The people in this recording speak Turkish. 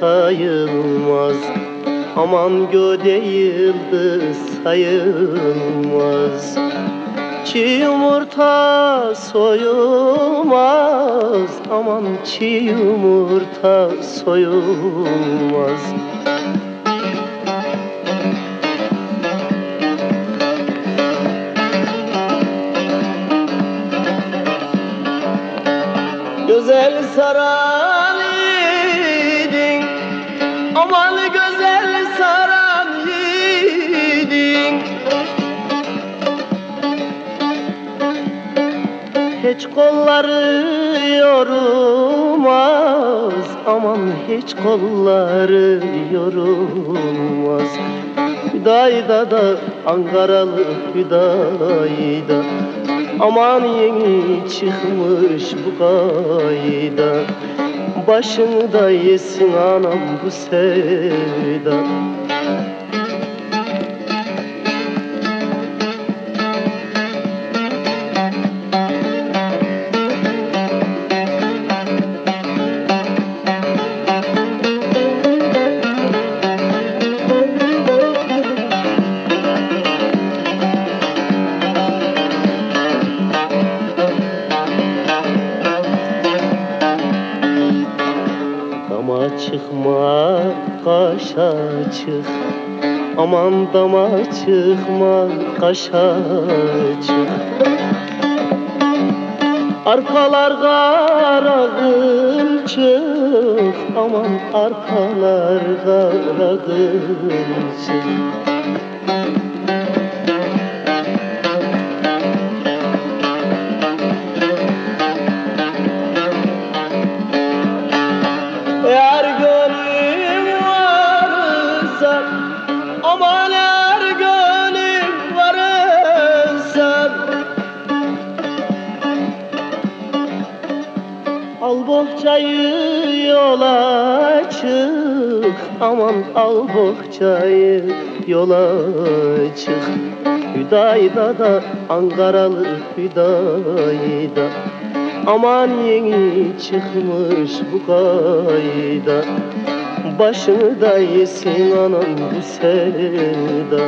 sayılmaz. Aman göde yıldız sayılmaz. Çiğ yumurta soyulmaz. Aman çiğ yumurta soyulmaz. Güzel yiğidin Aman güzel saran yiğidin. Hiç kolları yorulmaz Aman hiç kolları yorulmaz. Hüdayda da Ankaralı Hüdayda. Aman yeni çıkmış bu kayda Başını da yesin anam bu sevda Dama çıkma kaşa çık. Aman dama çıkma kaşa çık. Arpalar kara çık. Aman arpalar kara çık Aman eğer gönlüm varsa. Al bohçayı yola çık Aman al bohçayı yola çık. Hüdayda da Ankaralı Hüdayda. Aman yeni çıkmış bu kayda Başını da yesin anam bu sevda